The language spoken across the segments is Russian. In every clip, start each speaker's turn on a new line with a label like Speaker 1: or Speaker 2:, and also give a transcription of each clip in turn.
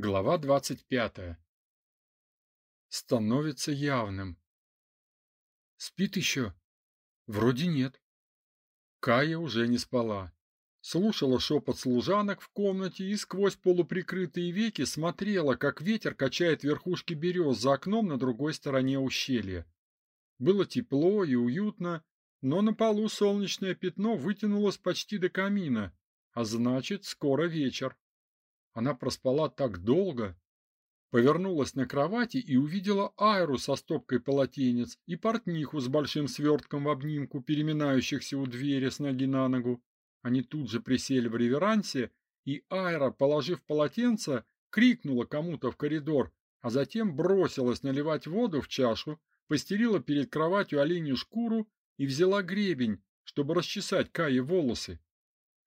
Speaker 1: Глава двадцать пятая. Становится явным. Спит еще? Вроде нет. Кая уже не спала. Слушала шепот служанок в комнате и сквозь полуприкрытые веки смотрела, как ветер качает верхушки берез за окном на другой стороне ущелья. Было тепло и уютно, но на полу солнечное пятно вытянулось почти до камина, а значит, скоро вечер. Она проспала так долго. Повернулась на кровати и увидела Айру со стопкой полотенец и портниху с большим свертком в обнимку, переминающихся у двери с ноги на ногу. Они тут же присели в реверансе, и Айра, положив полотенце, крикнула кому-то в коридор, а затем бросилась наливать воду в чашу, постелила перед кроватью оленью шкуру и взяла гребень, чтобы расчесать Кае волосы.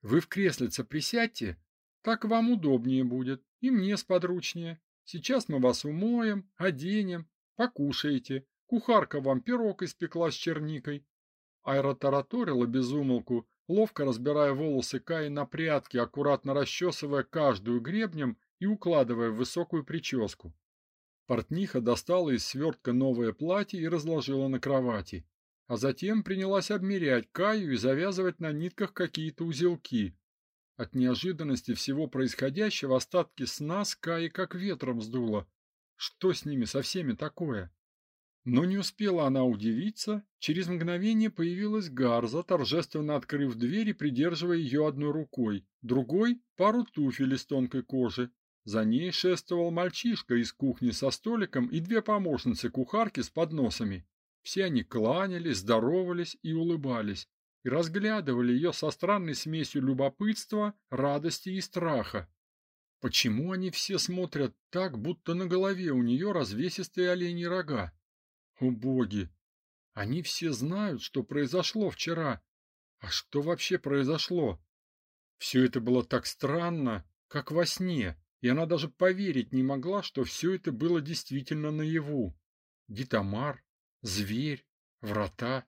Speaker 1: Вы в креслице присядьте, так вам удобнее будет, и мне сподручнее. Сейчас мы вас умоем, оденем, покушаете. Кухарка вам пирог испекла с черникой. Айра тараторила без умолку, ловко разбирая волосы Каи на прядки, аккуратно расчесывая каждую гребнем и укладывая в высокую прическу. Портниха достала из свертка новое платье и разложила на кровати, а затем принялась обмерять Каю и завязывать на нитках какие-то узелки. От неожиданности всего происходящего остатки сна с Каи как ветром сдуло. Что с ними со всеми такое? Но не успела она удивиться, через мгновение появилась Гарза, торжественно открыв дверь и придерживая ее одной рукой, другой пару туфель из тонкой кожи. За ней шествовал мальчишка из кухни со столиком и две помощницы кухарки с подносами. Все они кланялись, здоровались и улыбались и разглядывали ее со странной смесью любопытства, радости и страха. Почему они все смотрят так, будто на голове у нее развесистые оленьи рога? О боги! Они все знают, что произошло вчера. А что вообще произошло? Все это было так странно, как во сне, и она даже поверить не могла, что все это было действительно наяву. Гитамар, зверь, врата.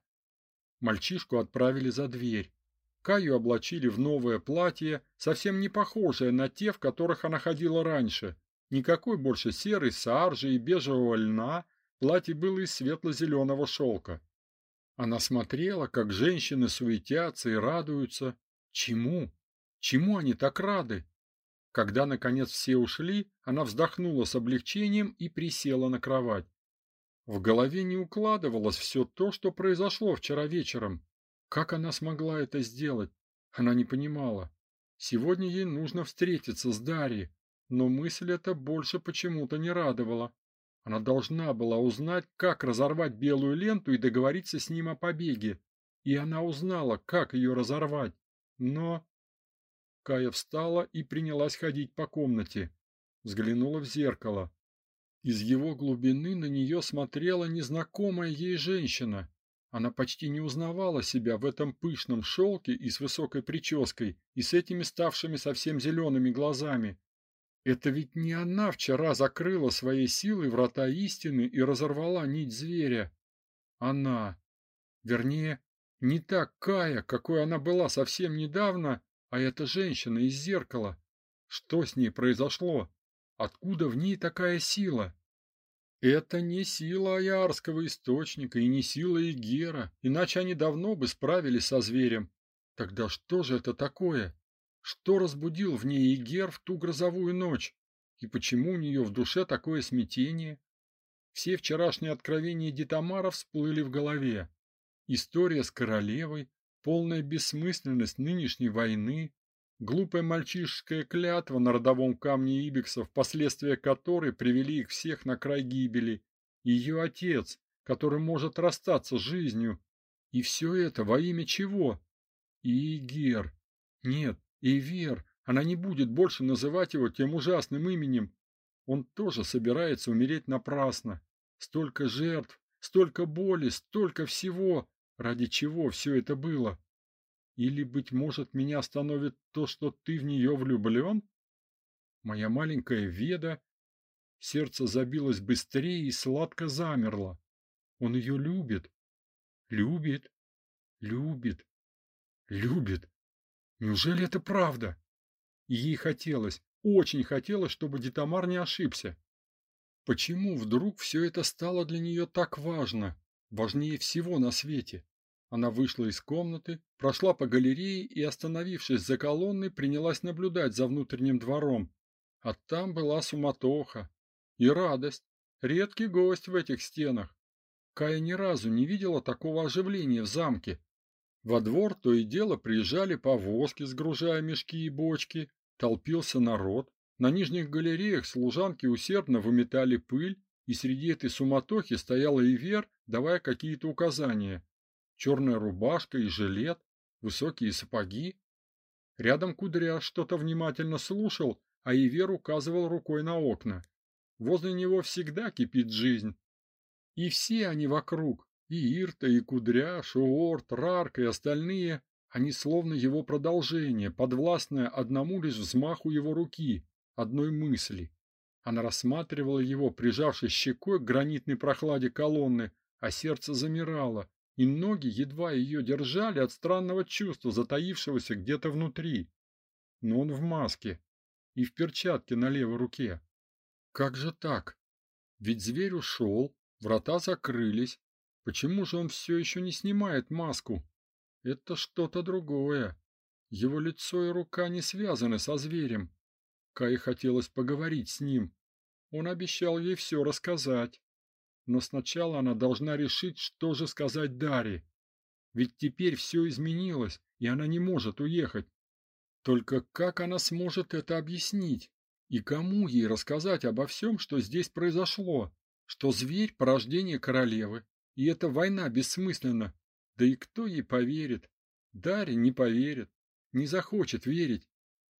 Speaker 1: Мальчишку отправили за дверь. Каю облачили в новое платье, совсем не похожее на те, в которых она ходила раньше. Никакой больше серой саржи и бежевого льна, платье было из светло-зеленого шелка. Она смотрела, как женщины суетятся и радуются. Чему? Чему они так рады? Когда наконец все ушли, она вздохнула с облегчением и присела на кровать. В голове не укладывалось все то, что произошло вчера вечером. Как она смогла это сделать? Она не понимала. Сегодня ей нужно встретиться с Дарьей, но мысль эта больше почему-то не радовала. Она должна была узнать, как разорвать белую ленту и договориться с ним о побеге. И она узнала, как ее разорвать. Но Кая встала и принялась ходить по комнате. Взглянула в зеркало. Из его глубины на нее смотрела незнакомая ей женщина. Она почти не узнавала себя в этом пышном шелке и с высокой прической, и с этими ставшими совсем зелеными глазами. Это ведь не она вчера закрыла своей силой врата истины и разорвала нить зверя. Она. Вернее, не та Кая, какой она была совсем недавно, а эта женщина из зеркала. Что с ней произошло? Откуда в ней такая сила? Это не сила Аярского источника и не сила Игера, иначе они давно бы справились со зверем. Тогда что же это такое? Что разбудил в ней Игер в ту грозовую ночь? И почему у нее в душе такое смятение? Все вчерашние откровения Дитамара всплыли в голове. История с королевой, полная бессмысленность нынешней войны, Глупая мальчишеская клятва на родовом камне ибиксов, последствия которой привели их всех на край гибели. Ее отец, который может расстаться с жизнью. И все это во имя чего? Игер. Нет, Ивер. Она не будет больше называть его тем ужасным именем. Он тоже собирается умереть напрасно. Столько жертв, столько боли, столько всего. Ради чего все это было? Или, быть может, меня остановит то, что ты в нее влюблен? Моя маленькая Веда... Сердце забилось быстрее и сладко замерло. Он ее любит. Любит. Любит. Любит. Неужели это правда? И ей хотелось, очень хотелось, чтобы Дитамар не ошибся. Почему вдруг все это стало для нее так важно, важнее всего на свете? Она вышла из комнаты, прошла по галерее и, остановившись за колонной, принялась наблюдать за внутренним двором. А там была суматоха и радость, редкий гость в этих стенах. Кая ни разу не видела такого оживления в замке. Во двор то и дело приезжали повозки, сгружая мешки и бочки, толпился народ. На нижних галереях служанки усердно выметали пыль, и среди этой суматохи стояла Ивер, давая какие-то указания. Черная рубашка и жилет, высокие сапоги. Рядом Кудря что-то внимательно слушал, а Ивер указывал рукой на окна. Возле него всегда кипит жизнь. И все они вокруг, и Ирта, и Кудря, Шуорт, Рарк и остальные, они словно его продолжение, подвластное одному лишь взмаху его руки, одной мысли. Она рассматривала его, прижавшись щекой к гранитной прохладе колонны, а сердце замирало, и ноги едва ее держали от странного чувства, затаившегося где-то внутри. Но он в маске и в перчатке на левой руке. Как же так? Ведь зверь ушел, врата закрылись. Почему же он все еще не снимает маску? Это что-то другое. Его лицо и рука не связаны со зверем. Кае хотелось поговорить с ним. Он обещал ей все рассказать. Но сначала она должна решить, что же сказать Даре. Ведь теперь все изменилось, и она не может уехать. Только как она сможет это объяснить? И кому ей рассказать обо всем, что здесь произошло? Что зверь – порождение королевы, и эта война бессмысленна. Да и кто ей поверит? Дарья не поверит, не захочет верить.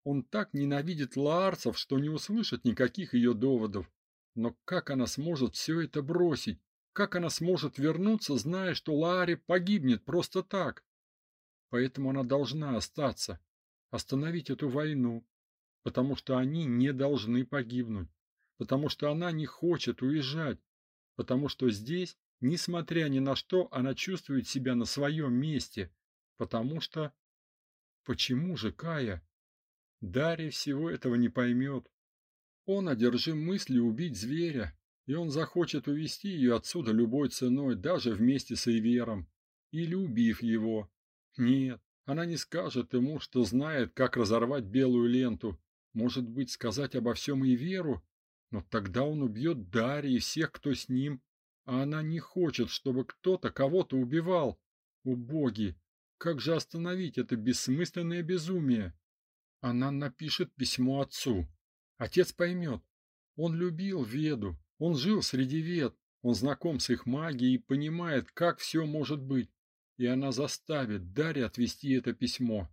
Speaker 1: Он так ненавидит лаарцев, что не услышит никаких ее доводов. Но как она сможет все это бросить? Как она сможет вернуться, зная, что Лааре погибнет просто так? Поэтому она должна остаться, остановить эту войну, потому что они не должны погибнуть, потому что она не хочет уезжать, потому что здесь, несмотря ни на что, она чувствует себя на своем месте, потому что... Почему же Кая? Дарья всего этого не поймет. Он одержим мыслью убить зверя, и он захочет увести ее отсюда любой ценой, даже вместе с Эйвером, или убив его. Нет, она не скажет ему, что знает, как разорвать белую ленту. Может быть, сказать обо всем Эйверу, но тогда он убьет Дарьи и всех, кто с ним, а она не хочет, чтобы кто-то кого-то убивал. О как же остановить это бессмысленное безумие? Она напишет письмо отцу. Отец поймет. Он любил Веду, он жил среди Вед, он знаком с их магией и понимает, как все может быть. И она заставит Дарья отвести это письмо.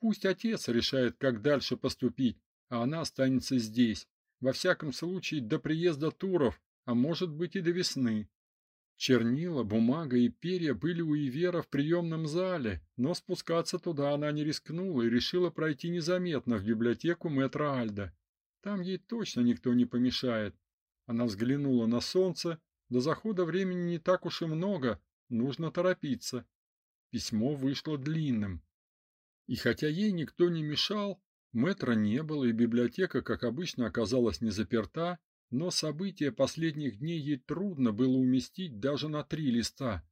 Speaker 1: Пусть отец решает, как дальше поступить, а она останется здесь. Во всяком случае, до приезда Туров, а может быть и до весны. Чернила, бумага и перья были у Ивера в приемном зале, но спускаться туда она не рискнула и решила пройти незаметно в библиотеку мэтра Альда. Там ей точно никто не помешает. Она взглянула на солнце. До захода времени не так уж и много, нужно торопиться. Письмо вышло длинным. И хотя ей никто не мешал, мэтра не было, и библиотека, как обычно, оказалась не заперта, но события последних дней ей трудно было уместить даже на три листа.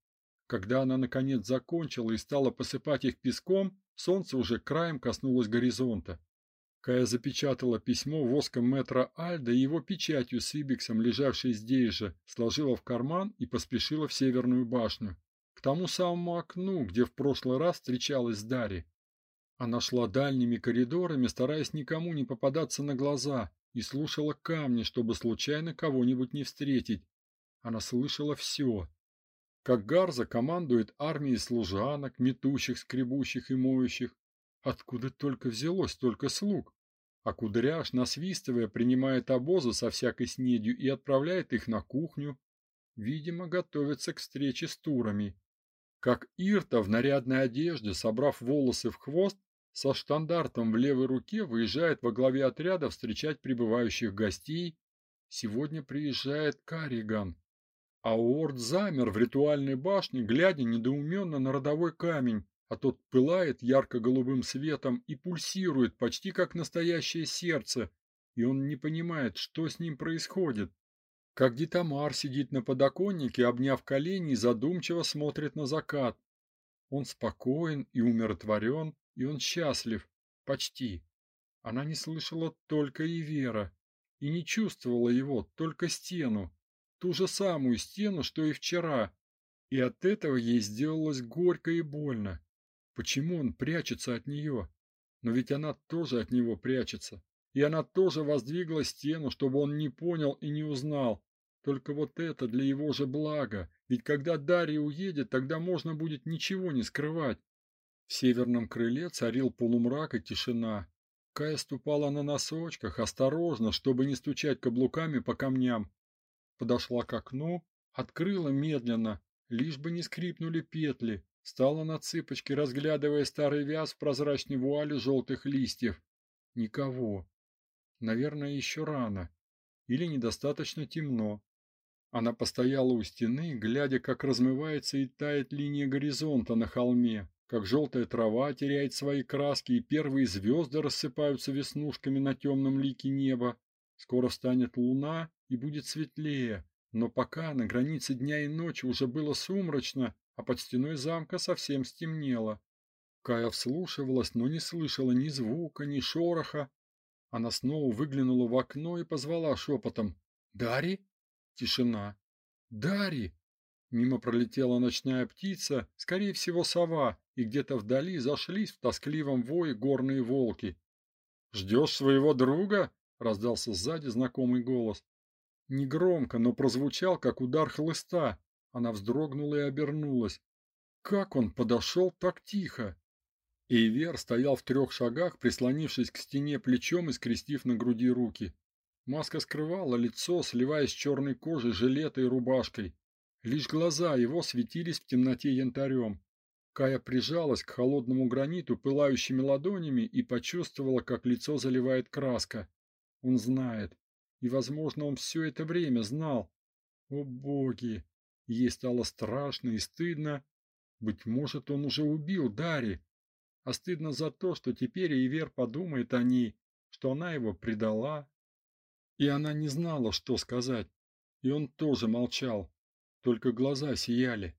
Speaker 1: Когда она наконец закончила и стала посыпать их песком, солнце уже краем коснулось горизонта. Кая запечатала письмо воском метра Альда и его печатью с ибиксом, лежавшей здесь же, сложила в карман и поспешила в северную башню, к тому самому окну, где в прошлый раз встречалась с Дари. Она шла дальними коридорами, стараясь никому не попадаться на глаза, и слушала камни, чтобы случайно кого-нибудь не встретить. Она слышала все. Как Гарза командует армией служанок, метущих, скребущих и моющих. Откуда только взялось столько слуг? А Кудряш, насвистывая, принимает обозы со всякой снедью и отправляет их на кухню. Видимо, готовится к встрече с турами. Как Ирта в нарядной одежде, собрав волосы в хвост, со штандартом в левой руке выезжает во главе отряда встречать прибывающих гостей. Сегодня приезжает Кариган. А Уорд замер в ритуальной башне, глядя недоуменно на родовой камень, а тот пылает ярко-голубым светом и пульсирует почти как настоящее сердце. и он не понимает, что с ним происходит. Как Дитамар сидит на подоконнике, обняв колени и задумчиво смотрит на закат. Он спокоен и умиротворен, и он счастлив. Почти. Она не слышала только и Вера, и не чувствовала его, только стену. Ту же самую стену, что и вчера. И от этого ей сделалось горько и больно. Почему он прячется от нее? Но ведь она тоже от него прячется. И она тоже воздвигла стену, чтобы он не понял и не узнал. Только вот это для его же блага, ведь когда Дарья уедет, тогда можно будет ничего не скрывать. В северном крыле царил полумрак и тишина. Кая ступала на носочках, осторожно, чтобы не стучать каблуками по камням. Подошла к окну, открыла медленно, лишь бы не скрипнули петли, стала на цыпочки, разглядывая старый вяз в прозрачной вуале желтых листьев. Никого. Наверное, еще рано. Или недостаточно темно. Она постояла у стены, глядя, как размывается и тает линия горизонта на холме, как желтая трава теряет свои краски и первые звезды рассыпаются веснушками на темном лике неба. Скоро встанет луна и будет светлее, но пока на границе дня и ночи уже было сумрачно, а под стеной замка совсем стемнело. Кая вслушивалась, но не слышала ни звука, ни шороха. Она снова выглянула в окно и позвала шепотом «Дари?» Тишина. Дари! Мимо пролетела ночная птица, скорее всего, сова, и где-то вдали зашлись в тоскливом вое горные волки. «Ждешь своего друга?» — раздался сзади знакомый голос. Негромко, но прозвучал, как удар хлыста. Она вздрогнула и обернулась. Как он подошел так тихо? Эйвер стоял в трех шагах, прислонившись к стене плечом и скрестив на груди руки. Маска скрывала лицо, сливаясь с черной кожей жилета и рубашкой. Лишь глаза его светились в темноте янтарем. Кая прижалась к холодному граниту пылающими ладонями и почувствовала, как лицо заливает краска. Он знает. И, возможно, он все это время знал. О, боги! Ей стало страшно и стыдно. Быть может, он уже убил Дари. А стыдно за то, что теперь Ивер подумает о ней, что она его предала, и она не знала, что сказать. И он тоже молчал, только глаза сияли.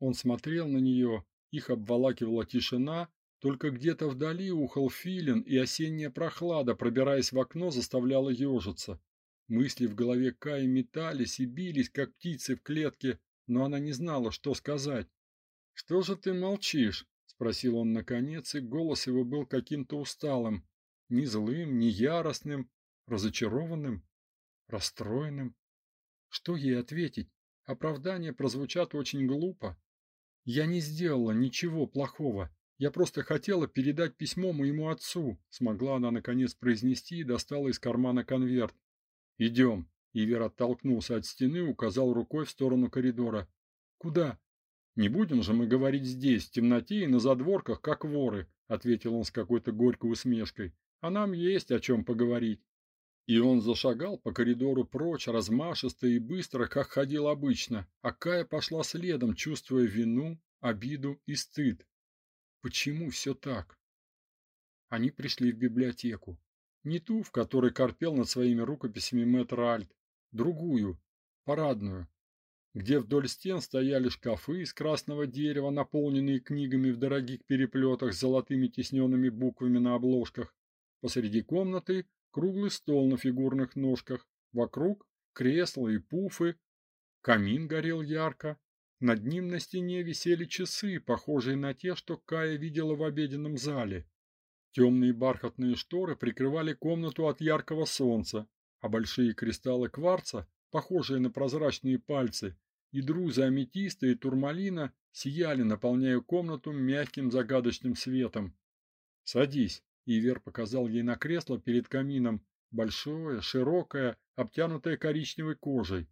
Speaker 1: Он смотрел на нее, их обволакивала тишина, только где-то вдали ухал филин, и осенняя прохлада, пробираясь в окно, заставляла ежиться. Мысли в голове Каи метались и бились, как птицы в клетке, но она не знала, что сказать. «Что же ты молчишь?» — спросил он наконец, и голос его был каким-то усталым, не злым, не яростным, разочарованным, расстроенным. Что ей ответить? Оправдания прозвучат очень глупо. Я не сделала ничего плохого. Я просто хотела передать письмо моему отцу, смогла она наконец произнести и достала из кармана конверт. «Идем!» Ивер оттолкнулся от стены указал рукой в сторону коридора. Куда? Не будем же мы говорить здесь, в темноте и на задворках, как воры, ответил он с какой-то горькой усмешкой. А нам есть о чем поговорить. И он зашагал по коридору прочь, размашисто и быстро, как ходил обычно, а Кая пошла следом, чувствуя вину, обиду и стыд. Почему все так? Они пришли в библиотеку. Не ту, в которой корпел над своими рукописями мэтр Альт, другую, парадную, где вдоль стен стояли шкафы из красного дерева, наполненные книгами в дорогих переплетах с золотыми тисненными буквами на обложках. Посреди комнаты круглый стол на фигурных ножках, вокруг кресла и пуфы. Камин горел ярко. Над ним на стене висели часы, похожие на те, что Кая видела в обеденном зале. Темные бархатные шторы прикрывали комнату от яркого солнца, а большие кристаллы кварца, похожие на прозрачные пальцы, и друзы аметиста и турмалина сияли, наполняя комнату мягким загадочным светом. «Садись», Ивер показал ей на кресло перед камином, большое, широкое, обтянутое коричневой кожей.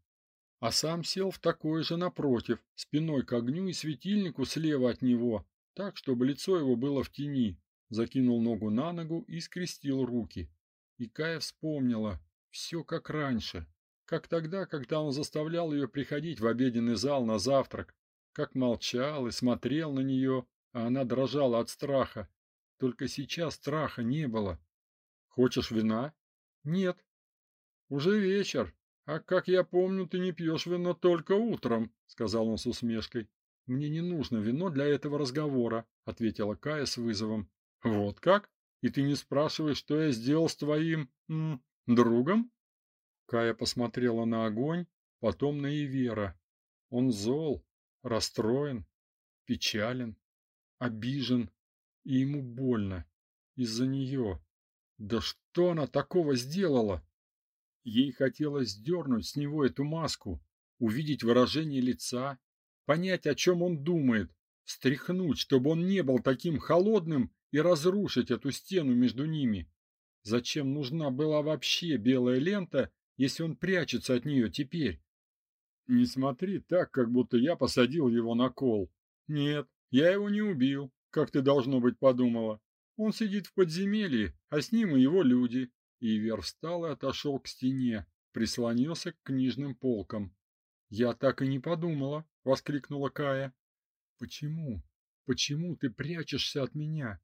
Speaker 1: А сам сел в такое же напротив, спиной к огню и светильнику слева от него, так, чтобы лицо его было в тени. Закинул ногу на ногу и скрестил руки. И Кая вспомнила, все как раньше, как тогда, когда он заставлял ее приходить в обеденный зал на завтрак, как молчал и смотрел на нее, а она дрожала от страха, только сейчас страха не было. Хочешь вина? Нет. Уже вечер. А как я помню, ты не пьешь вино только утром, сказал он с усмешкой. Мне не нужно вино для этого разговора, ответила Кая с вызовом. Вот как? И ты не спрашиваешь, что я сделал с твоим м, другом? Кая посмотрела на огонь, потом на Ивера. Он зол, расстроен, печален, обижен, и ему больно из-за нее. Да что она такого сделала? Ей хотелось сдернуть с него эту маску, увидеть выражение лица, понять, о чем он думает, стряхнуть, чтобы он не был таким холодным и разрушить эту стену между ними. Зачем нужна была вообще белая лента, если он прячется от нее теперь? Не смотри так, как будто я посадил его на кол. Нет, я его не убил, как ты должно быть подумала. Он сидит в подземелье, а с ним и его люди. Ивер встал и отошел к стене, прислонился к книжным полкам. Я так и не подумала, воскликнула Кая. Почему? Почему ты прячешься от меня?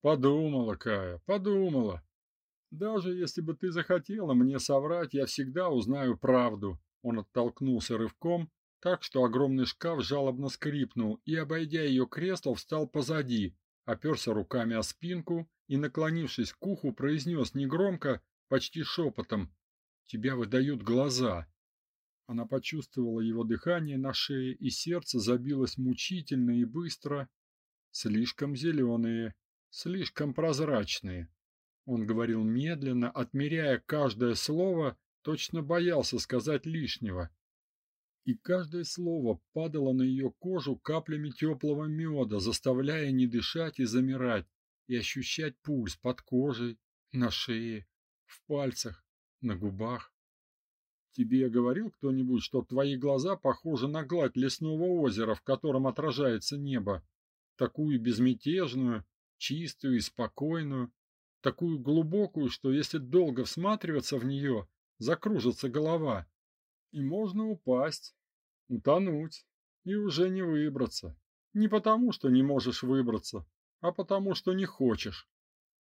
Speaker 1: Подумала, Кая, подумала. Даже если бы ты захотела мне соврать, я всегда узнаю правду. Он оттолкнулся рывком, так что огромный шкаф жалобно скрипнул и, обойдя ее кресло, встал позади, оперся руками о спинку и, наклонившись к уху, произнес негромко, почти шепотом: "Тебя выдают глаза". Она почувствовала его дыхание на шее, и сердце забилось мучительно и быстро, слишком зеленые, слишком прозрачные. Он говорил медленно, отмеряя каждое слово, точно боялся сказать лишнего и каждое слово падало на ее кожу каплями теплого меда, заставляя не дышать и замирать, и ощущать пульс под кожей, на шее, в пальцах, на губах. Тебе говорил кто-нибудь, что твои глаза похожи на гладь лесного озера, в котором отражается небо, такую безмятежную, чистую и спокойную, такую глубокую, что если долго всматриваться в нее, закружится голова, и можно упасть, утонуть и уже не выбраться. Не потому, что не можешь выбраться, а потому, что не хочешь.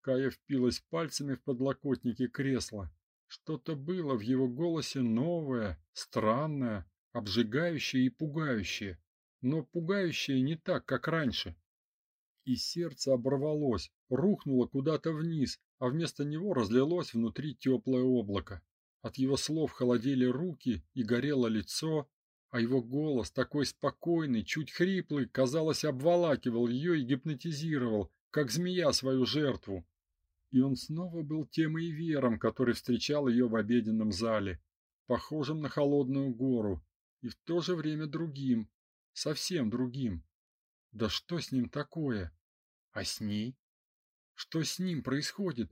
Speaker 1: Кая впилась пальцами в подлокотники кресла. Что-то было в его голосе новое, странное, обжигающее и пугающее, но пугающее не так, как раньше. И сердце оборвалось, рухнуло куда-то вниз, а вместо него разлилось внутри теплое облако. От его слов холодели руки и горело лицо, а его голос, такой спокойный, чуть хриплый, казалось, обволакивал ее и гипнотизировал, как змея свою жертву. И он снова был тем Ивером, который встречал ее в обеденном зале, похожим на холодную гору, и в то же время другим, совсем другим. Да что с ним такое? А с ней? Что с ним происходит?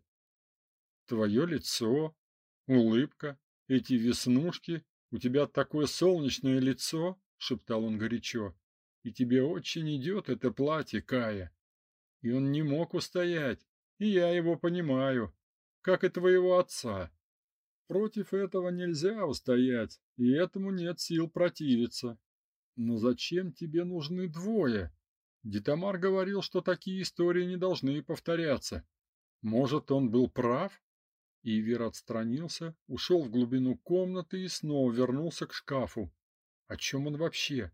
Speaker 1: Твое лицо, улыбка, эти веснушки, у тебя такое солнечное лицо, шептал он горячо. И тебе очень идет это платье, Кая. И он не мог устоять, и я его понимаю, как и твоего отца. Против этого нельзя устоять, и этому нет сил противиться. Но зачем тебе нужны двое? Дитамар говорил, что такие истории не должны повторяться. Может, он был прав? Ивер отстранился, ушел в глубину комнаты и снова вернулся к шкафу. О чем он вообще?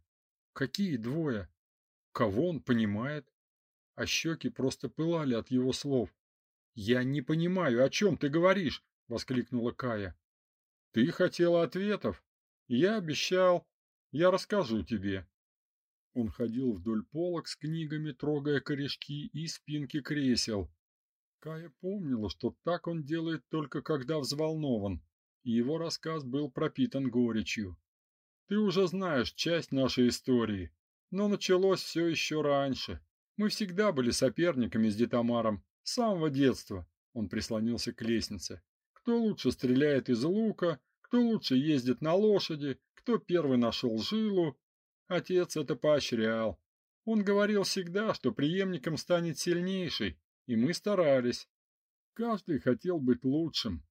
Speaker 1: Какие двое? Кого он понимает? А щеки просто пылали от его слов. Я не понимаю, о чем ты говоришь, воскликнула Кая. Ты хотела ответов, я обещал. Я расскажу тебе. Он ходил вдоль полок с книгами, трогая корешки и спинки кресел, Кая помнила, что так он делает только когда взволнован, и его рассказ был пропитан горечью. Ты уже знаешь часть нашей истории, но началось все еще раньше. Мы всегда были соперниками с Детамаром с самого детства. Он прислонился к лестнице. Кто лучше стреляет из лука, кто лучше ездит на лошади, кто первый нашел жилу. Отец это поощрял. Он говорил всегда, что преемником станет сильнейший, и мы старались. Каждый хотел быть лучшим,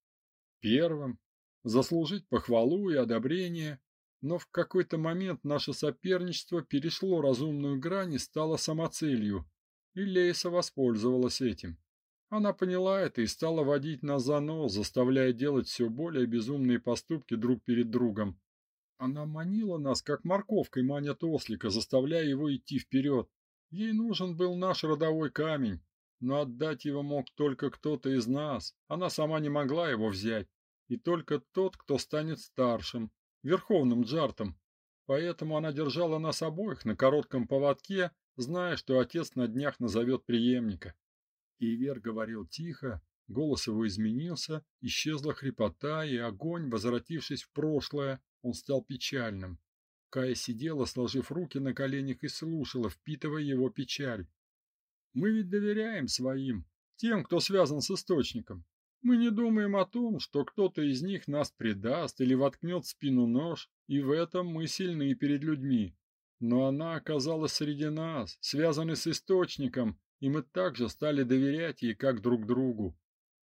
Speaker 1: первым, заслужить похвалу и одобрение, но в какой-то момент наше соперничество перешло разумную грань и стало самоцелью, и Лейса воспользовалась этим. Она поняла это и стала водить нас за нос, заставляя делать все более безумные поступки друг перед другом. Она манила нас, как морковкой манят ослика, заставляя его идти вперед. Ей нужен был наш родовой камень, но отдать его мог только кто-то из нас. Она сама не могла его взять, и только тот, кто станет старшим, верховным джартом. Поэтому она держала нас обоих на коротком поводке, зная, что отец на днях назовет преемника. Ивер говорил тихо, голос его изменился, исчезла хрипота, и огонь, возвратившись в прошлое, он стал печальным. Кая сидела, сложив руки на коленях и слушала, впитывая его печаль. Мы ведь доверяем своим, тем, кто связан с источником. Мы не думаем о том, что кто-то из них нас предаст или воткнет в спину нож, и в этом мы сильны перед людьми. Но она оказалась среди нас, связанной с источником, и мы также стали доверять ей как друг другу.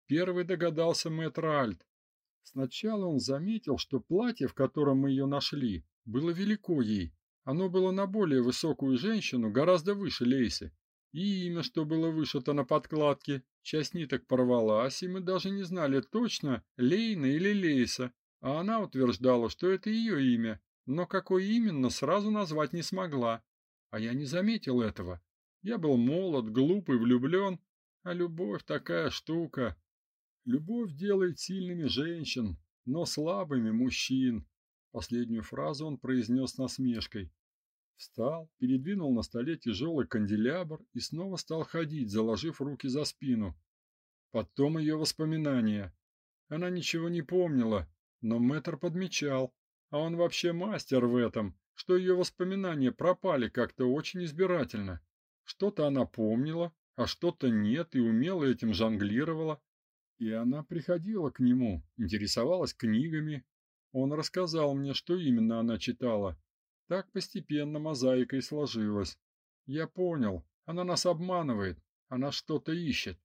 Speaker 1: Первый догадался мэтр Альт. Сначала он заметил, что платье, в котором мы ее нашли, было велико ей. Оно было на более высокую женщину, гораздо выше Лейсы. И имя, что было вышито на подкладке, часть ниток порвалась, и мы даже не знали точно, Лейна или Лейса, а она утверждала, что это ее имя, но какое именно сразу назвать не смогла. А я не заметил этого. Я был молод, глуп и влюблен, а любовь такая штука. Любовь делает сильными женщин, но слабыми мужчин. Последнюю фразу он произнес насмешкой. Встал, передвинул на столе тяжелый канделябр и снова стал ходить, заложив руки за спину. Потом ее воспоминания. Она ничего не помнила, но мэтр подмечал, а он вообще мастер в этом, что ее воспоминания пропали как-то очень избирательно. Что-то она помнила, а что-то нет и умело этим жонглировала. И она приходила к нему, интересовалась книгами. Он рассказал мне, что именно она читала. Так постепенно мозаика и сложилась. Я понял, она нас обманывает, она что-то ищет.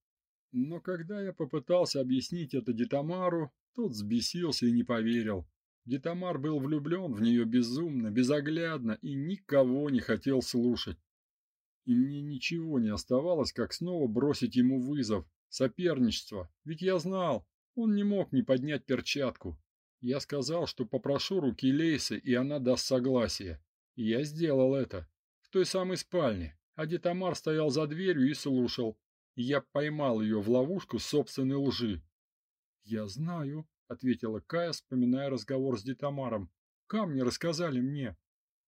Speaker 1: Но когда я попытался объяснить это Детамару, тот взбесился и не поверил. Детамар был влюблен в нее безумно, безоглядно и никого не хотел слушать и мне ничего не оставалось, как снова бросить ему вызов, соперничество, ведь я знал, он не мог не поднять перчатку. Я сказал, что попрошу руки Лейсы, и она даст согласие. И я сделал это. В той самой спальне. А Детамар стоял за дверью и слушал. И я поймал ее в ловушку собственной лжи. «Я знаю», — ответила Кая, вспоминая разговор с Детамаром. «Камни рассказали мне.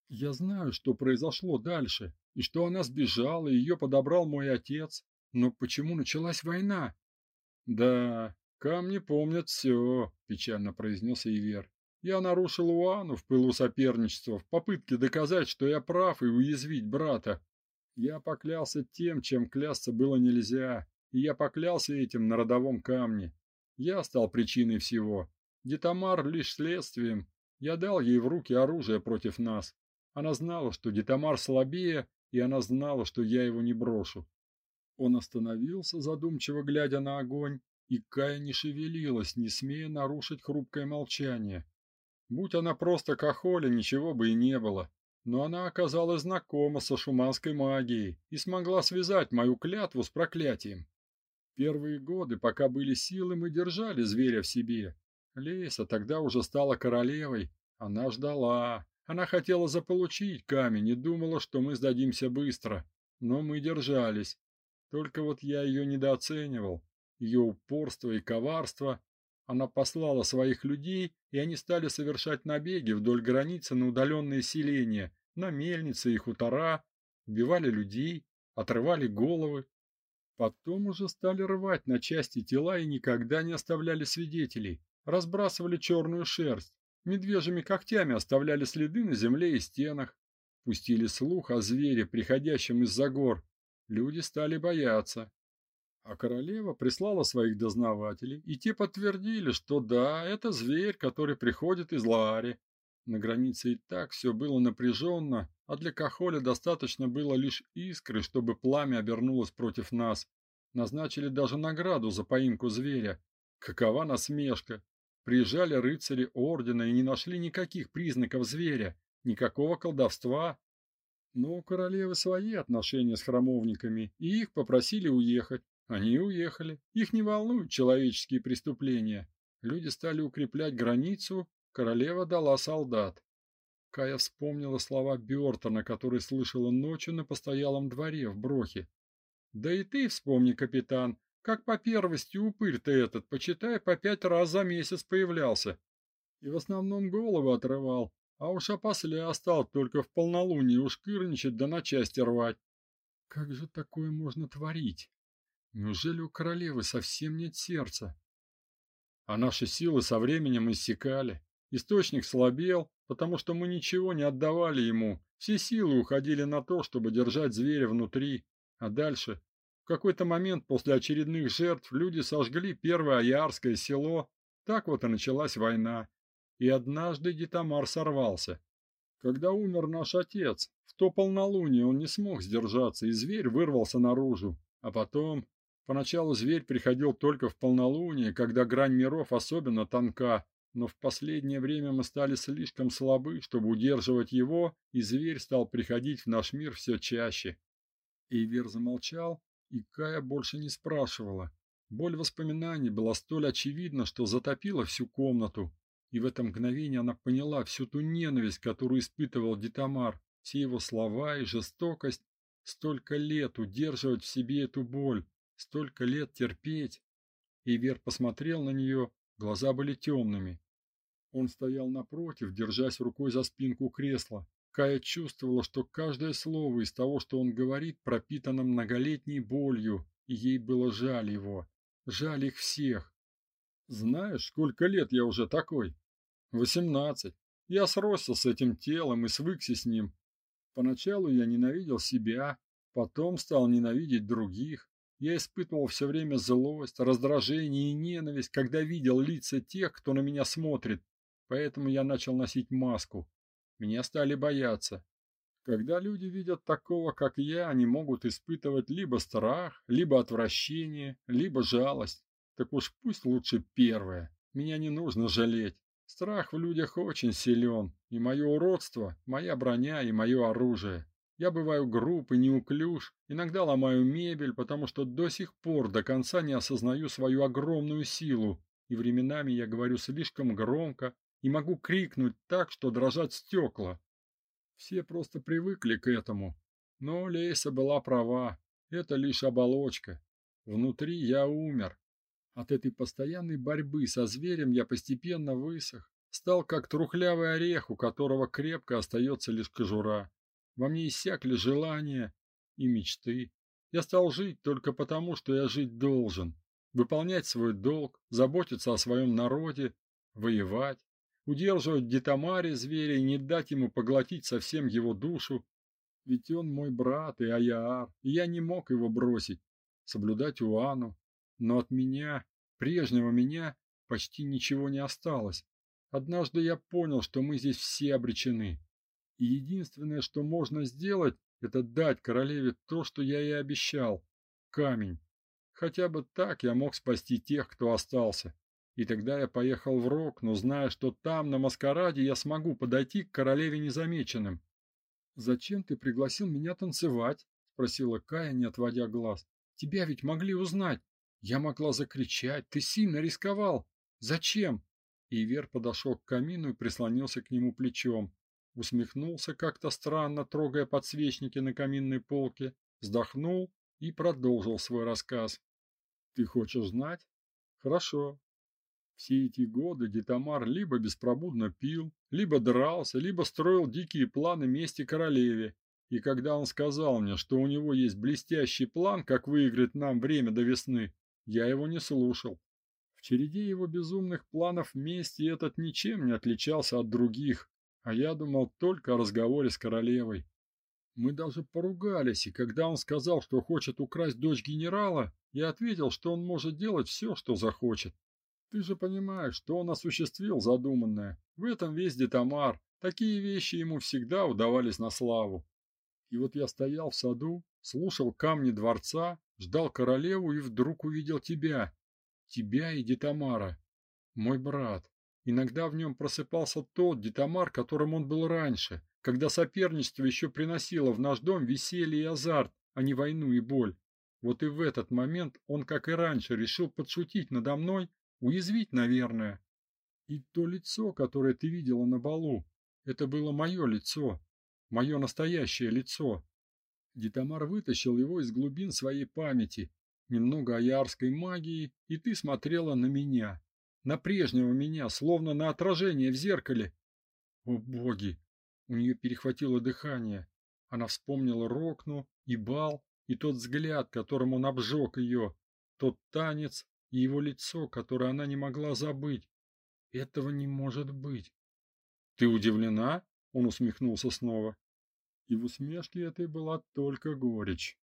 Speaker 1: Я знаю, что произошло дальше и что она сбежала, и ее подобрал мой отец. Но почему началась война? Да, камни помнят все, печально произнес Ивер. Я нарушил Уану в пылу соперничества, в попытке доказать, что я прав и уязвить брата. Я поклялся тем, чем клясться было нельзя, и я поклялся этим на родовом камне. Я стал причиной всего. Детамар лишь следствием. Я дал ей в руки оружие против нас. Она знала, что Детамар слабее, и она знала, что я его не брошу. Он остановился, задумчиво глядя на огонь, и Кая не шевелилась, не смея нарушить хрупкое молчание. Будь она просто кахоля, ничего бы и не было. Но она оказалась знакома со шуманской магией и смогла связать мою клятву с проклятием. Первые годы, пока были силы, мы держали зверя в себе. Леса тогда уже стала королевой. Она ждала, она хотела заполучить камень и думала, что мы сдадимся быстро, но мы держались. Только вот я ее недооценивал, ее упорство и коварство. Она послала своих людей, и они стали совершать набеги вдоль границы на удаленные селения, на мельницы и хутора, убивали людей, отрывали головы. Потом уже стали рвать на части тела и никогда не оставляли свидетелей, разбрасывали черную шерсть, Медвежьими когтями оставляли следы на земле и стенах. Пустили слух о звере, приходящем из-за гор. Люди стали бояться. А королева прислала своих дознавателей, и те подтвердили, что да, это зверь, который приходит из Лаари. На границе и так все было напряженно, а для Кахоля достаточно было лишь искры, чтобы пламя обернулось против нас. Назначили даже награду за поимку зверя. Какова насмешка! Приезжали рыцари ордена и не нашли никаких признаков зверя, никакого колдовства. Но у королевы свои отношения с храмовниками, и их попросили уехать, Они уехали. Их не волнуют человеческие преступления. Люди стали укреплять границу, королева дала солдат. Кая вспомнила слова Бёртона, которые слышала ночью на постоялом дворе в Брохе. Да и ты вспомни, капитан, как по первости упырь ты этот, почитай, по пять раз за месяц появлялся. И в основном голову отрывал, а уж опосля стал только в полнолуние ушкырничать да на части рвать. Как же такое можно творить? Неужели у королевы совсем нет сердца? А наши силы со временем иссякали. Источник слабел, потому что мы ничего не отдавали ему. Все силы уходили на то, чтобы держать зверя внутри. А дальше, в какой-то момент после очередных жертв, люди сожгли первое Аярское село. Так вот и началась война. И однажды Дитамар сорвался. Когда умер наш отец, в то полнолуние он не смог сдержаться, и зверь вырвался наружу. А потом Поначалу зверь приходил только в полнолуние, когда грань миров особенно тонка, но в последнее время мы стали слишком слабы, чтобы удерживать его, и зверь стал приходить в наш мир все чаще. Эйвер замолчал, и Кая больше не спрашивала. Боль воспоминаний была столь очевидна, что затопила всю комнату, и в это мгновение она поняла всю ту ненависть, которую испытывал Дитамар, все его слова и жестокость, столько лет удерживать в себе эту боль, Столько лет терпеть. Ивер посмотрел на нее, глаза были темными. Он стоял напротив, держась рукой за спинку кресла. Кая чувствовала, что каждое слово из того, что он говорит, пропитано многолетней болью, и ей было жаль его. Жаль их всех. Знаешь, сколько лет я уже такой? Восемнадцать. Я сросся с этим телом и свыкся с ним. Поначалу я ненавидел себя, потом стал ненавидеть других. Я испытывал все время злость, раздражение и ненависть, когда видел лица тех, кто на меня смотрит. Поэтому я начал носить маску. Меня стали бояться. Когда люди видят такого, как я, они могут испытывать либо страх, либо отвращение, либо жалость. Так уж пусть лучше первое. Меня не нужно жалеть. Страх в людях очень силен, и мое уродство моя броня и мое оружие. Я бываю груб и неуклюж, иногда ломаю мебель, потому что до сих пор до конца не осознаю свою огромную силу, и временами я говорю слишком громко и могу крикнуть так, что дрожат стекла. Все просто привыкли к этому. Но Лейса была права. Это лишь оболочка. Внутри я умер. От этой постоянной борьбы со зверем я постепенно высох, стал как трухлявый орех, у которого крепко остается лишь кожура. Во мне иссякли желания и мечты. Я стал жить только потому, что я жить должен. Выполнять свой долг, заботиться о своем народе, воевать, удерживать в Детамаре зверя и не дать ему поглотить совсем его душу. Ведь он мой брат и Аяар, и я не мог его бросить, соблюдать Уану. Но от меня, прежнего меня, почти ничего не осталось. Однажды я понял, что мы здесь все обречены. И единственное, что можно сделать, это дать королеве то, что я ей обещал камень. Хотя бы так я мог спасти тех, кто остался. И тогда я поехал в Рок, но зная, что там на маскараде я смогу подойти к королеве незамеченным. Зачем ты пригласил меня танцевать? спросила Кая, не отводя глаз. Тебя ведь могли узнать. Я могла закричать, ты сильно рисковал. Зачем? Ивер подошел к камину и прислонился к нему плечом усмехнулся как-то странно, трогая подсвечники на каминной полке, вздохнул и продолжил свой рассказ. Ты хочешь знать? Хорошо. Все эти годы Детамар либо беспробудно пил, либо дрался, либо строил дикие планы мести королеве. И когда он сказал мне, что у него есть блестящий план, как выиграть нам время до весны, я его не слушал. В череде его безумных планов мести этот ничем не отличался от других, а я думал только о разговоре с королевой. Мы даже поругались, и когда он сказал, что хочет украсть дочь генерала, я ответил, что он может делать все, что захочет. Ты же понимаешь, что он осуществил задуманное. В этом весь Детамар. Такие вещи ему всегда удавались на славу. И вот я стоял в саду, слушал камни дворца, ждал королеву и вдруг увидел тебя. Тебя и Детамара. Мой брат. Иногда в нем просыпался тот детамар, которым он был раньше, когда соперничество еще приносило в наш дом веселье и азарт, а не войну и боль. Вот и в этот момент он, как и раньше, решил подшутить надо мной, уязвить, наверное. И то лицо, которое ты видела на балу, это было мое лицо, мое настоящее лицо. Дитамар вытащил его из глубин своей памяти, немного аярской магии, и ты смотрела на меня, на прежнего меня, словно на отражение в зеркале. О боги! У нее перехватило дыхание. Она вспомнила Рокну и бал, и тот взгляд, которым он обжег ее, тот танец и его лицо, которое она не могла забыть. Этого не может быть. Ты удивлена? Он усмехнулся снова. И в усмешке этой была только горечь.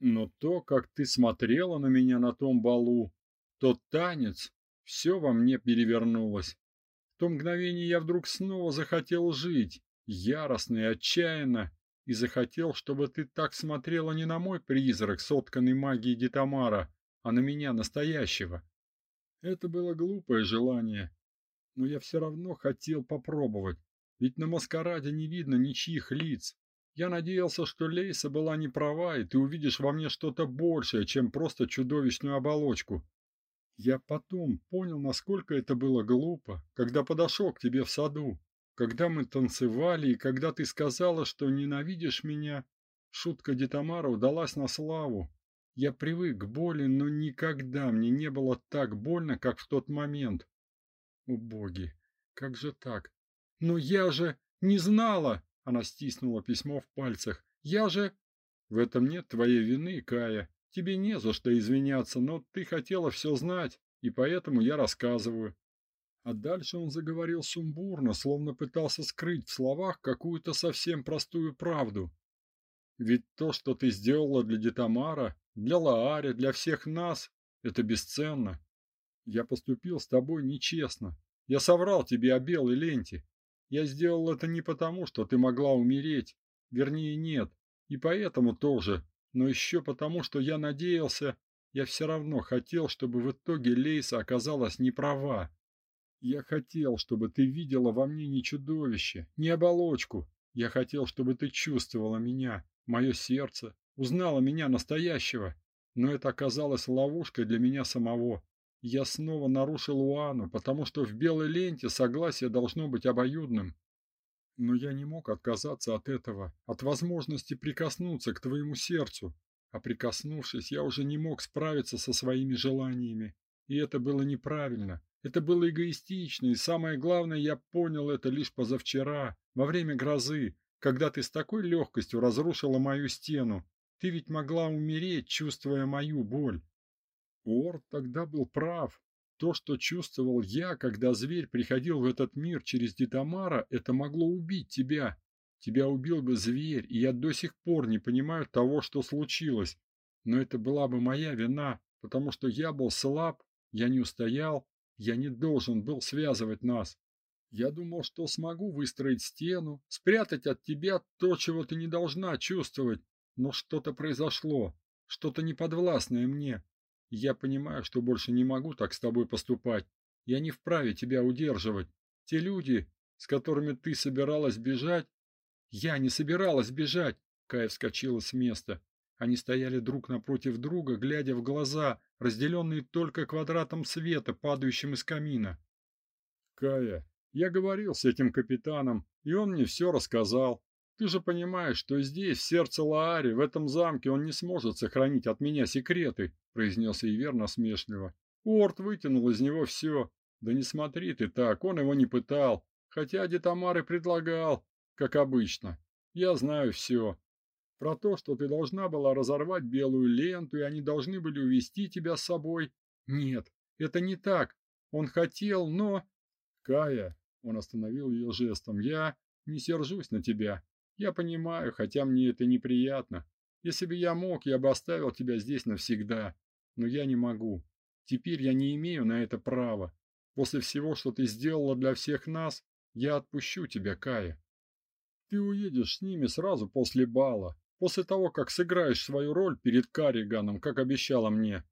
Speaker 1: Но то, как ты смотрела на меня на том балу, тот танец, все во мне перевернулось. В то мгновение я вдруг снова захотел жить, яростно и отчаянно, и захотел, чтобы ты так смотрела не на мой призрак, сотканный магией Дитамара, а на меня настоящего. Это было глупое желание, но я все равно хотел попробовать, ведь на маскараде не видно ничьих лиц. Я надеялся, что Лейса была не права, и ты увидишь во мне что-то большее, чем просто чудовищную оболочку. Я потом понял, насколько это было глупо, когда подошел к тебе в саду, когда мы танцевали и когда ты сказала, что ненавидишь меня. Шутка Детамара удалась на славу. Я привык к боли, но никогда мне не было так больно, как в тот момент. О боги, как же так? Но я же не знала, она стиснула письмо в пальцах. Я же В этом нет твоей вины, Кая. Тебе не за что извиняться, но ты хотела все знать, и поэтому я рассказываю. А дальше он заговорил сумбурно, словно пытался скрыть в словах какую-то совсем простую правду. Ведь то, что ты сделала для Детамара, для Лаари, для всех нас это бесценно. Я поступил с тобой нечестно. Я соврал тебе о белой ленте. Я сделал это не потому, что ты могла умереть, вернее, нет, и поэтому тоже, но еще потому, что я надеялся, я все равно хотел, чтобы в итоге Лейса оказалась не права. Я хотел, чтобы ты видела во мне не чудовище, не оболочку. Я хотел, чтобы ты чувствовала меня, мое сердце, узнала меня настоящего. Но это оказалось ловушкой для меня самого. Я снова нарушил Уану, потому что в белой ленте согласие должно быть обоюдным. Но я не мог отказаться от этого, от возможности прикоснуться к твоему сердцу. А прикоснувшись, я уже не мог справиться со своими желаниями. И это было неправильно. Это было эгоистично, и самое главное, я понял это лишь позавчера, во время грозы, когда ты с такой легкостью разрушила мою стену. Ты ведь могла умереть, чувствуя мою боль. Орд тогда был прав. То, что чувствовал я, когда зверь приходил в этот мир через Дитамара, это могло убить тебя. Тебя убил бы зверь, и я до сих пор не понимаю того, что случилось. Но это была бы моя вина, потому что я был слаб, я не устоял, я не должен был связывать нас. Я думал, что смогу выстроить стену, спрятать от тебя то, чего ты не должна чувствовать, но что-то произошло, что-то неподвластное мне. Я понимаю, что больше не могу так с тобой поступать. Я не вправе тебя удерживать. Те люди, с которыми ты собиралась бежать, я не собиралась бежать. Кая вскочила с места. Они стояли друг напротив друга, глядя в глаза, разделенные только квадратом света, падающим из камина. Кая, я говорил с этим капитаном, и он мне все рассказал. Ты же понимаешь, что здесь, в сердце Лаари, в этом замке он не сможет сохранить от меня секреты произнес Ивер насмешливо. Орт вытянул из него все. Да не смотри ты так, он его не пытал, хотя Детамар и предлагал, как обычно. Я знаю все. Про то, что ты должна была разорвать белую ленту, и они должны были увести тебя с собой. Нет, это не так. Он хотел, но Кая, он остановил ее жестом. Я не сержусь на тебя. Я понимаю, хотя мне это неприятно. Если бы я мог, я бы оставил тебя здесь навсегда но я не могу. Теперь я не имею на это права. После всего, что ты сделала для всех нас, я отпущу тебя, Кая. Ты уедешь с ними сразу после бала, после того, как сыграешь свою роль перед Кариганом, как обещала мне.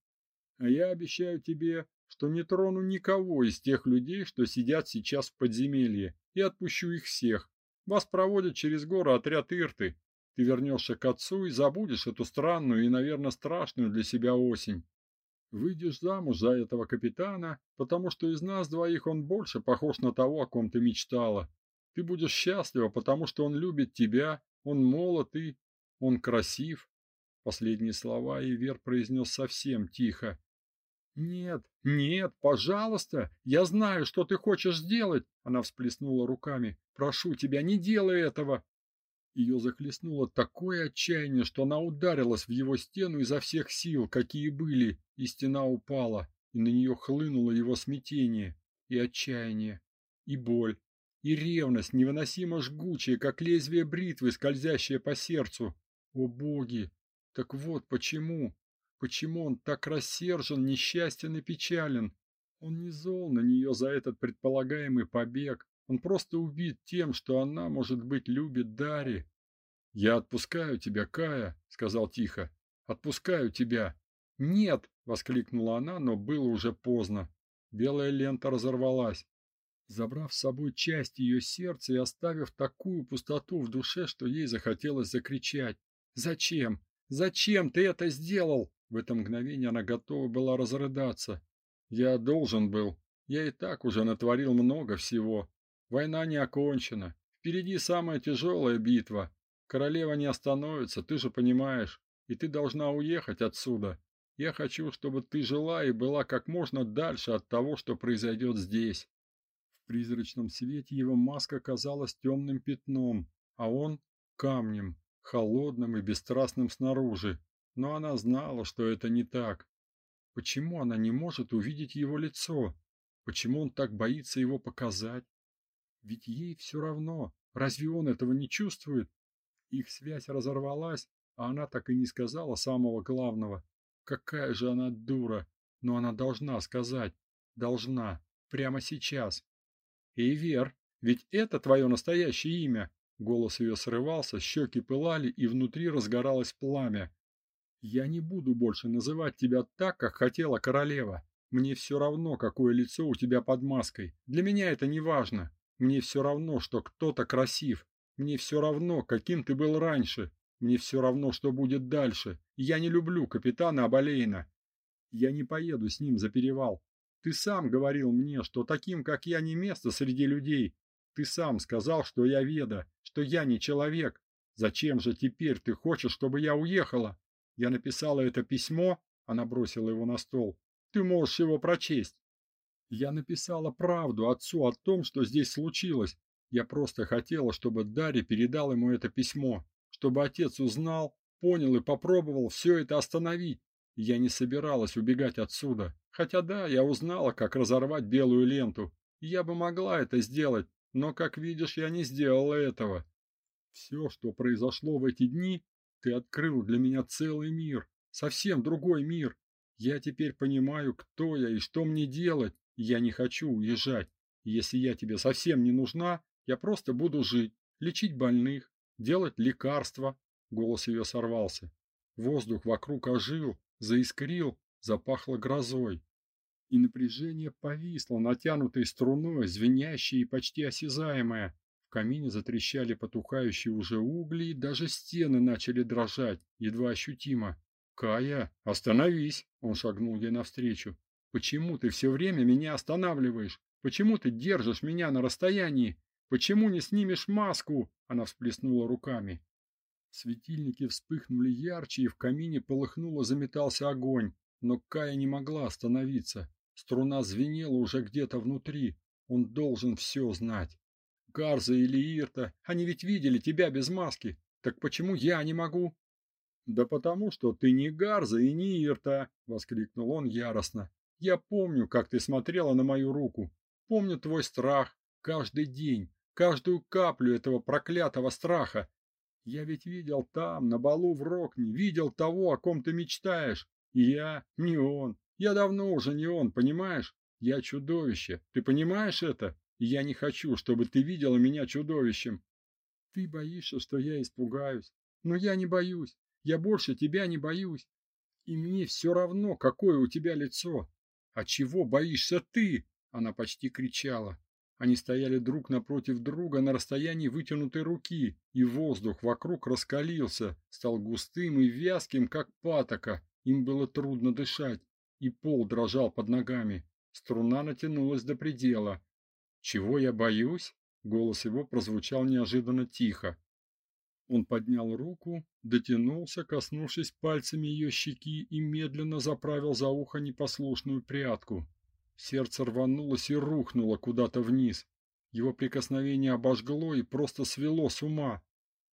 Speaker 1: А я обещаю тебе, что не трону никого из тех людей, что сидят сейчас в подземелье, и отпущу их всех. Вас проводят через горы отряд Ирты. Ты вернешься к отцу и забудешь эту странную и, наверное, страшную для себя осень. Выйдешь замуж за этого капитана, потому что из нас двоих он больше похож на того, о ком ты мечтала. Ты будешь счастлива, потому что он любит тебя, он молод и он красив. Последние слова Ивер произнес совсем тихо. Нет, нет, пожалуйста, я знаю, что ты хочешь сделать, она всплеснула руками. Прошу тебя, не делай этого. Ее захлестнуло такое отчаяние, что она ударилась в его стену изо всех сил, какие были, и стена упала, и на нее хлынуло его смятение и отчаяние, и боль, и ревность, невыносимо жгучая, как лезвие бритвы, скользящее по сердцу. О боги! Так вот почему, почему он так рассержен, несчастен и печален. Он не зол на нее за этот предполагаемый побег, он просто убит тем, что она, может быть, любит Дари. Я отпускаю тебя, Кая, сказал тихо. Отпускаю тебя. Нет, воскликнула она, но было уже поздно. Белая лента разорвалась, забрав с собой часть ее сердца и оставив такую пустоту в душе, что ей захотелось закричать: "Зачем? Зачем ты это сделал?" В это мгновение она готова была разрыдаться. "Я должен был. Я и так уже натворил много всего. Война не окончена. Впереди самая тяжелая битва. Королева не остановится, ты же понимаешь, и ты должна уехать отсюда. Я хочу, чтобы ты жила и была как можно дальше от того, что произойдет здесь. В призрачном свете его маска казалась темным пятном, а он камнем, холодным и бесстрастным снаружи. Но она знала, что это не так. Почему она не может увидеть его лицо? Почему он так боится его показать? Ведь ей все равно. Разве он этого не чувствует? Их связь разорвалась, а она так и не сказала самого главного. Какая же она дура, но она должна сказать. Должна. Прямо сейчас. Эйвер, ведь это твое настоящее имя. Голос ее срывался, щеки пылали, и внутри разгоралось пламя. Я не буду больше называть тебя так, как хотела королева. Мне все равно, какое лицо у тебя под маской. Для меня это не важно. Мне все равно, что кто-то красив. Мне все равно, каким ты был раньше. Мне все равно, что будет дальше. Я не люблю капитана Абалейна. Я не поеду с ним за перевал. Ты сам говорил мне, что таким, как я, не место среди людей. Ты сам сказал, что я веда, что я не человек. Зачем же теперь ты хочешь, чтобы я уехала? Я написала это письмо, она бросила его на стол. Ты можешь его прочесть. Я написала правду отцу о том, что здесь случилось. Я просто хотела, чтобы Дарья передал ему это письмо, чтобы отец узнал, понял и попробовал все это остановить. Я не собиралась убегать отсюда. Хотя да, я узнала, как разорвать белую ленту. Я бы могла это сделать, но, как видишь, я не сделала этого. Все, что произошло в эти дни, ты открыл для меня целый мир, совсем другой мир. Я теперь понимаю, кто я и что мне делать. Я не хочу уезжать. Если я тебе совсем не нужна, я просто буду жить, лечить больных, делать лекарства. Голос ее сорвался. Воздух вокруг ожил, заискрил, запахло грозой. И напряжение повисло натянутой струной, звенящей и почти осязаемое. В камине затрещали потухающие уже угли, и даже стены начали дрожать, едва ощутимо. «Кая, остановись!» — он шагнул ей навстречу. Почему ты все время меня останавливаешь? Почему ты держишь меня на расстоянии? Почему не снимешь маску? Она всплеснула руками. Светильники вспыхнули ярче, и в камине полыхнуло, заметался огонь, но Кая не могла остановиться. Струна звенела уже где-то внутри. Он должен все знать. Гарза или Ирта, они ведь видели тебя без маски. Так почему я не могу? Да потому что ты не Гарза и не Ирта, воскликнул он яростно. Я помню, как ты смотрела на мою руку. Помню твой страх. Каждый день, каждую каплю этого проклятого страха. Я ведь видел там, на балу в Рокне, видел того, о ком ты мечтаешь. И я не он. Я давно уже не он, понимаешь? Я чудовище. Ты понимаешь это? Я не хочу, чтобы ты видела меня чудовищем. Ты боишься, что я испугаюсь. Но я не боюсь. Я больше тебя не боюсь. И мне все равно, какое у тебя лицо. А чего боишься ты? Она почти кричала. Они стояли друг напротив друга на расстоянии вытянутой руки, и воздух вокруг раскалился, стал густым и вязким, как патока. Им было трудно дышать, и пол дрожал под ногами. Струна натянулась до предела. "Чего я боюсь?" голос его прозвучал неожиданно тихо. Он поднял руку, дотянулся, коснувшись пальцами ее щеки и медленно заправил за ухо непослушную прядку. Сердце рванулось и рухнуло куда-то вниз. Его прикосновение обожгло и просто свело с ума.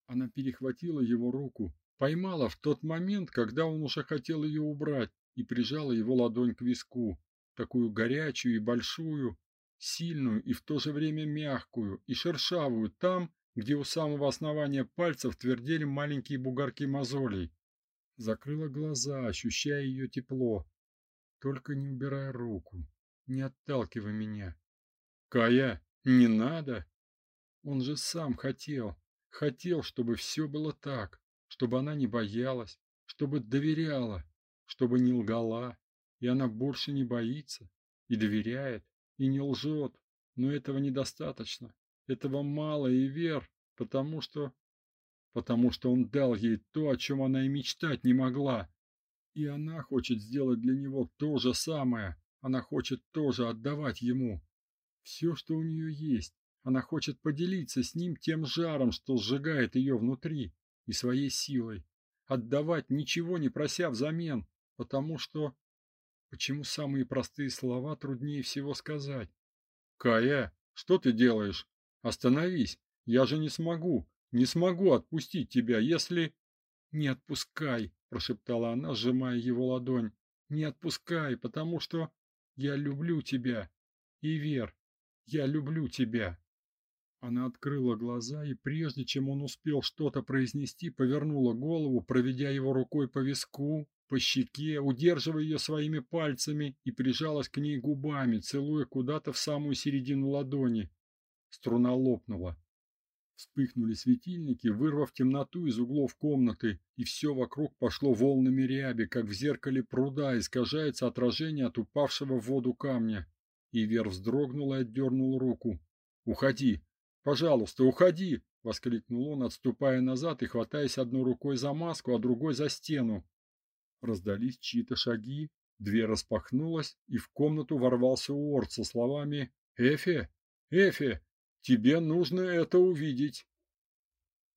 Speaker 1: Она перехватила его руку, поймала в тот момент, когда он уже хотел ее убрать, и прижала его ладонь к виску, такую горячую и большую, сильную и в то же время мягкую и шершавую там, где у самого основания пальцев твердели маленькие бугорки мозолей. Закрыла глаза, ощущая ее тепло, только не убирая руку. Не отталкивай меня. Кая, не надо. Он же сам хотел, хотел, чтобы все было так, чтобы она не боялась, чтобы доверяла, чтобы не лгала, и она больше не боится и доверяет, и не лжет. Но этого недостаточно. Этого мало и вер, потому что потому что он дал ей то, о чем она и мечтать не могла. И она хочет сделать для него то же самое. Она хочет тоже отдавать ему все, что у нее есть. Она хочет поделиться с ним тем жаром, что сжигает ее внутри, и своей силой. Отдавать ничего не прося взамен, потому что почему самые простые слова труднее всего сказать. Кая, что ты делаешь? Остановись. Я же не смогу, не смогу отпустить тебя, если Не отпускай, прошептала она, сжимая его ладонь. Не отпускай, потому что я люблю тебя. И вер, я люблю тебя. Она открыла глаза и прежде чем он успел что-то произнести, повернула голову, проведя его рукой по виску, по щеке, удерживая ее своими пальцами и прижалась к ней губами, целуя куда-то в самую середину ладони. Струна лопнула. Вспыхнули светильники, вырвав темноту из углов комнаты, и все вокруг пошло волнами ряби, как в зеркале пруда искажается отражение от упавшего в воду камня. Ивер вздрогнул и отдернул руку. "Уходи! Пожалуйста, уходи!" воскликнул он, отступая назад и хватаясь одной рукой за маску, а другой за стену. Раздались чьи-то шаги, дверь распахнулась, и в комнату ворвался Уорд со словами: "Эфи, Эфи, Тебе нужно это увидеть.